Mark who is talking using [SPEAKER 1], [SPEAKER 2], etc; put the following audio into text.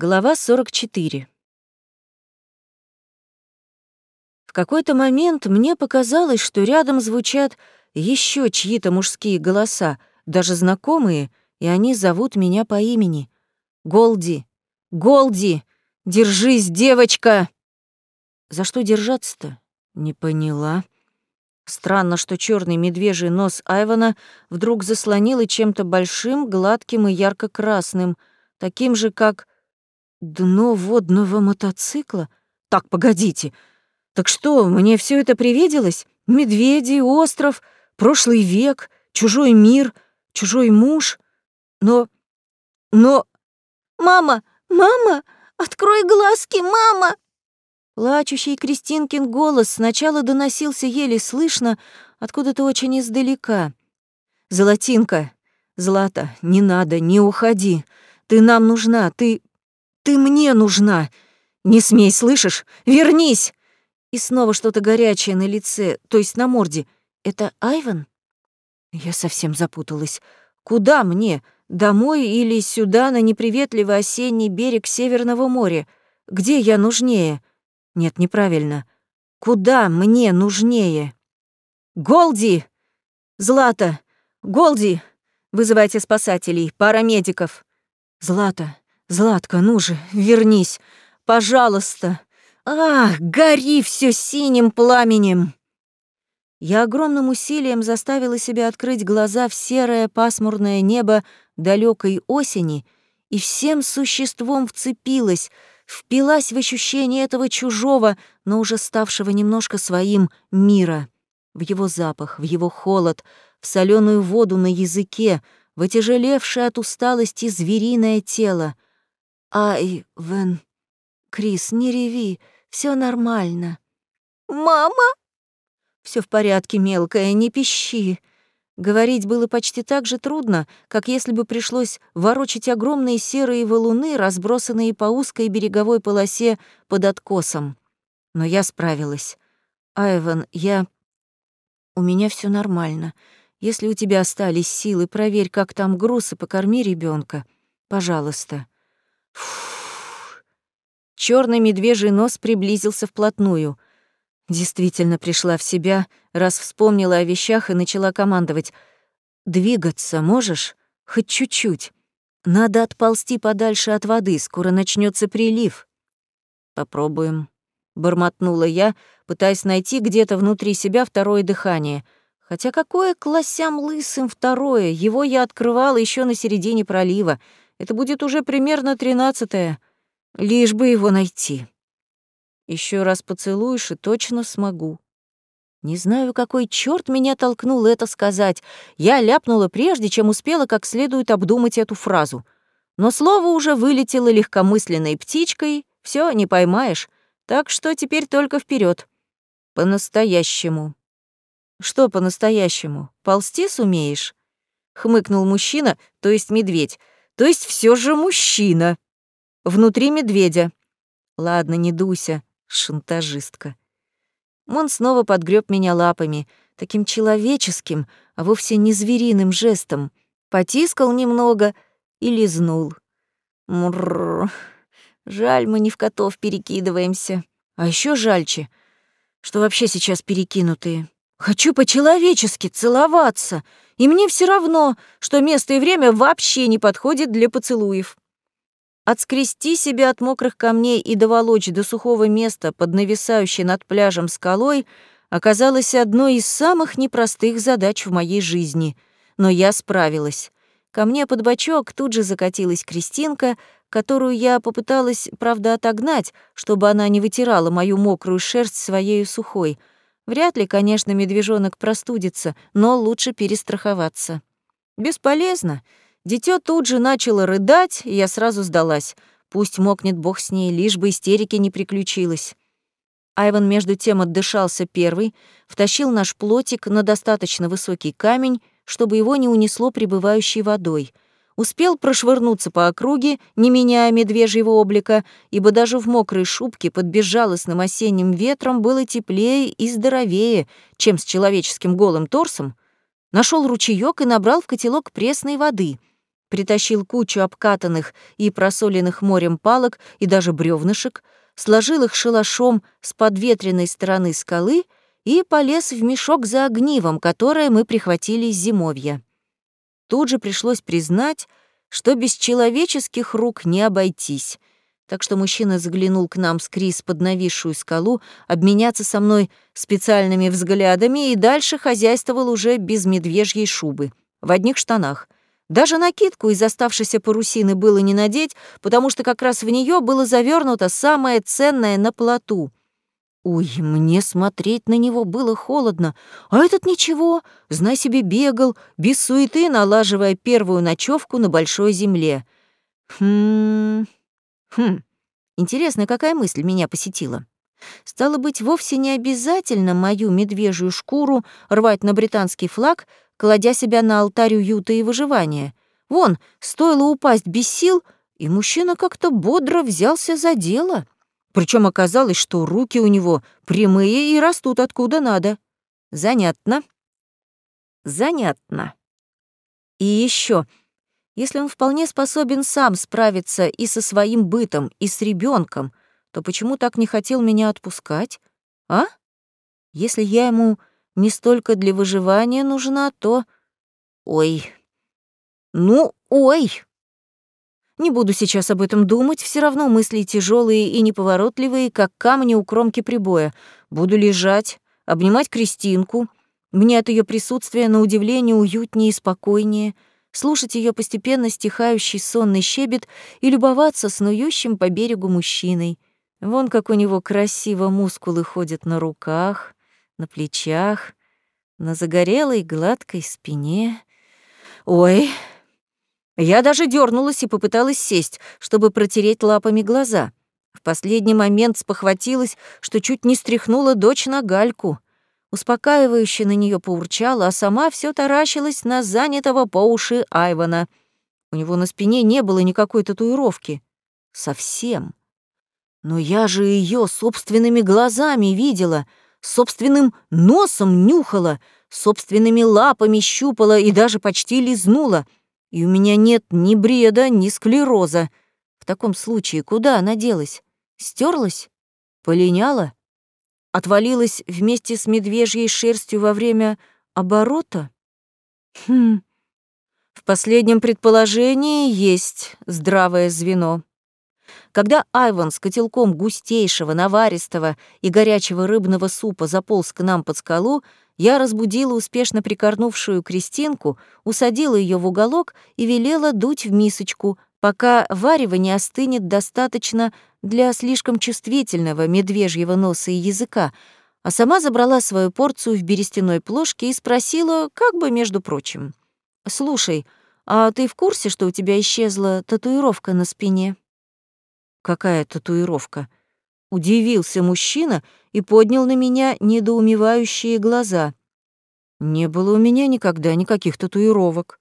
[SPEAKER 1] Глава 44. В какой-то момент мне показалось, что рядом звучат еще чьи-то мужские голоса, даже знакомые, и они зовут меня по имени. «Голди! Голди! Держись, девочка!» За что держаться-то? Не поняла. Странно, что черный медвежий нос Айвана вдруг заслонил и чем-то большим, гладким и ярко-красным, таким же, как Дно водного мотоцикла? Так, погодите. Так что, мне все это привиделось? Медведи, остров, прошлый век, чужой мир, чужой муж. Но... но...
[SPEAKER 2] «Мама! Мама! Открой глазки, мама!»
[SPEAKER 1] Плачущий Кристинкин голос сначала доносился еле слышно, откуда-то очень издалека. «Золотинка! Злата, не надо, не уходи! Ты нам нужна, ты ты мне нужна! Не смей, слышишь? Вернись!» И снова что-то горячее на лице, то есть на морде. «Это Айван?» Я совсем запуталась. «Куда мне? Домой или сюда, на неприветливый осенний берег Северного моря? Где я нужнее?» «Нет, неправильно. Куда мне нужнее?» «Голди! Злата! Голди! Вызывайте спасателей, пара медиков!» «Злата, «Златка, ну же, вернись! Пожалуйста! Ах, гори все синим пламенем!» Я огромным усилием заставила себя открыть глаза в серое пасмурное небо далекой осени и всем существом вцепилась, впилась в ощущение этого чужого, но уже ставшего немножко своим мира, в его запах, в его холод, в соленую воду на языке, в отяжелевшее от усталости звериное тело — Ай, Вен, Крис, не реви, все нормально.
[SPEAKER 2] Мама?
[SPEAKER 1] Все в порядке, мелкая, не пищи. Говорить было почти так же трудно, как если бы пришлось ворочать огромные серые валуны, разбросанные по узкой береговой полосе под откосом. Но я справилась. Айван, я... У меня все нормально. Если у тебя остались силы, проверь, как там груз, и покорми ребенка, Пожалуйста. Черный медвежий нос приблизился вплотную. Действительно пришла в себя, раз вспомнила о вещах и начала командовать. «Двигаться можешь? Хоть чуть-чуть. Надо отползти подальше от воды, скоро начнется прилив». «Попробуем», — бормотнула я, пытаясь найти где-то внутри себя второе дыхание. Хотя какое к лосям лысым второе? Его я открывала еще на середине пролива — это будет уже примерно тринадцатое. Лишь бы его найти. Еще раз поцелуешь, и точно смогу. Не знаю, какой черт меня толкнул это сказать. Я ляпнула прежде, чем успела как следует обдумать эту фразу. Но слово уже вылетело легкомысленной птичкой, все не поймаешь, так что теперь только вперед. По-настоящему. Что по-настоящему? Ползти сумеешь? Хмыкнул мужчина, то есть медведь, то есть все же мужчина. Внутри медведя. Ладно, не дуйся, шантажистка. Он снова подгреб меня лапами, таким человеческим, а вовсе не звериным жестом. Потискал немного и лизнул. Мрррр. Жаль, мы не в котов перекидываемся. А еще жальче, что вообще сейчас перекинутые. Хочу по-человечески целоваться, и мне все равно, что место и время вообще не подходит для поцелуев. Отскрести себя от мокрых камней и доволочь до сухого места под нависающей над пляжем скалой оказалось одной из самых непростых задач в моей жизни. Но я справилась. Ко мне под бочок тут же закатилась Кристинка, которую я попыталась, правда, отогнать, чтобы она не вытирала мою мокрую шерсть своей сухой — Вряд ли, конечно, медвежонок простудится, но лучше перестраховаться. Бесполезно. Дитё тут же начало рыдать, и я сразу сдалась. Пусть мокнет бог с ней, лишь бы истерики не приключилось. Айван между тем отдышался первый, втащил наш плотик на достаточно высокий камень, чтобы его не унесло прибывающей водой — успел прошвырнуться по округе, не меняя медвежьего облика, ибо даже в мокрой шубке под безжалостным осенним ветром было теплее и здоровее, чем с человеческим голым торсом, нашел ручеёк и набрал в котелок пресной воды. притащил кучу обкатанных и просоленных морем палок и даже бревнышек, сложил их шалашом с подветренной стороны скалы и полез в мешок за огнивом, которое мы прихватили из зимовья. Тут же пришлось признать, что без человеческих рук не обойтись, так что мужчина заглянул к нам с Крис под нависшую скалу, обменяться со мной специальными взглядами и дальше хозяйствовал уже без медвежьей шубы, в одних штанах. Даже накидку из оставшейся парусины было не надеть, потому что как раз в нее было завернуто самое ценное на плоту. Ой, мне смотреть на него было холодно, а этот ничего, знай себе бегал, без суеты налаживая первую ночевку на большой земле. Хм... Хм, интересно, какая мысль меня посетила? Стало быть, вовсе не обязательно мою медвежью шкуру рвать на британский флаг, кладя себя на алтарь уюта и выживания. Вон, стоило упасть без сил, и мужчина как-то бодро взялся за дело. Причем оказалось, что руки у него прямые и растут откуда надо. Занятно. Занятно. И еще если он вполне способен сам справиться и со своим бытом, и с ребенком, то почему так не хотел меня отпускать? А? Если я ему не столько для выживания нужна, то... Ой. Ну, ой. Не буду сейчас об этом думать, все равно мысли тяжелые и неповоротливые, как камни у кромки прибоя. Буду лежать, обнимать Кристинку. Мне от ее присутствия на удивление уютнее и спокойнее — слушать ее постепенно стихающий сонный щебет и любоваться снующим по берегу мужчиной. Вон как у него красиво мускулы ходят на руках, на плечах, на загорелой гладкой спине. Ой, я даже дернулась и попыталась сесть, чтобы протереть лапами глаза. В последний момент спохватилась, что чуть не стряхнула дочь на гальку успокаивающе на нее поурчала, а сама все таращилась на занятого по уши Айвана. У него на спине не было никакой татуировки. Совсем. Но я же ее собственными глазами видела, собственным носом нюхала, собственными лапами щупала и даже почти лизнула. И у меня нет ни бреда, ни склероза. В таком случае куда она делась? Стерлась? Полиняла? отвалилась вместе с медвежьей шерстью во время оборота? Хм. В последнем предположении есть здравое звено. Когда Айван с котелком густейшего, наваристого и горячего рыбного супа заполз к нам под скалу, я разбудила успешно прикорнувшую Кристинку, усадила ее в уголок и велела дуть в мисочку, пока варево не остынет достаточно для слишком чувствительного медвежьего носа и языка, а сама забрала свою порцию в берестяной плошке и спросила, как бы между прочим, «Слушай, а ты в курсе, что у тебя исчезла татуировка на спине?» «Какая татуировка?» Удивился мужчина и поднял на меня недоумевающие глаза. «Не было у меня никогда никаких татуировок».